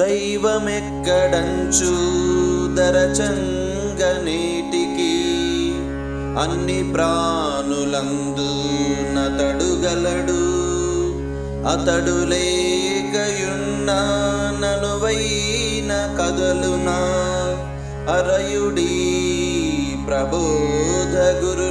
దైవమెక్కడంచు దరచంగ నేటికి అన్ని ప్రాణులందు నతడుగలడు. అతడు లేకయున్న ననువైన కదలునా అరయుడి ప్రబోధ గురు